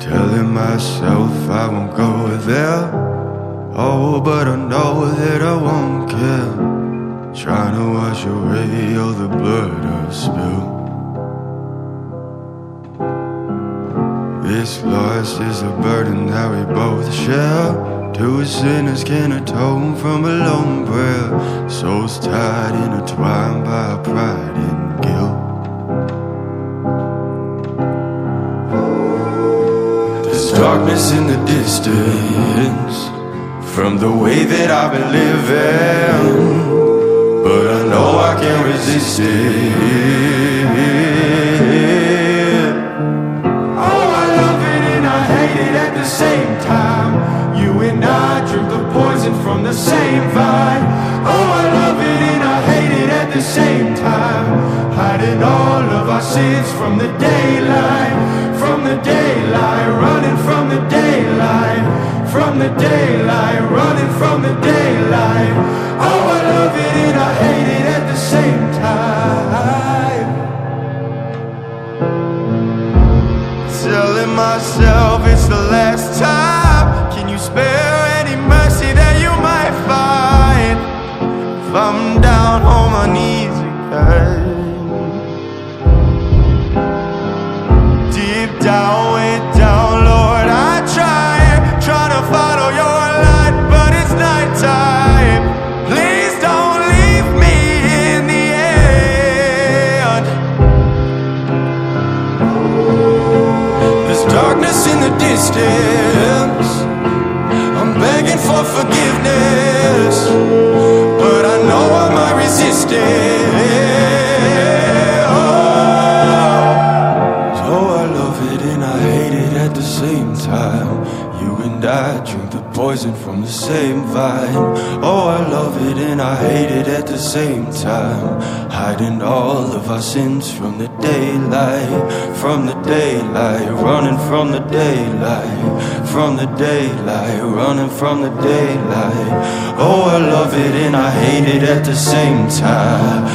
Telling myself I won't go there. Oh, but I know that I won't care. Trying to wash away all the blood I've spilled. This loss is a burden that we both share. Two sinners can atone from a lone prayer. Souls tied, intertwined by pride and guilt. There's darkness in the distance from the way that I've been living, but I know I can't resist it. You and I drink the poison from the same vine. Oh, I love it and I hate it at the same time. Hiding all of our sins from the daylight, from the daylight, running from the daylight, from the daylight, running from the daylight. Oh, I love darkness in the distance. I'm begging for forgiveness, at the same time. You and I drink the poison from the same vine. Oh, I love it and I hate it at the same time. Hiding all of our sins from the daylight, from the daylight, running from the daylight, from the daylight, running from the daylight. Oh, I love it and I hate it at the same time.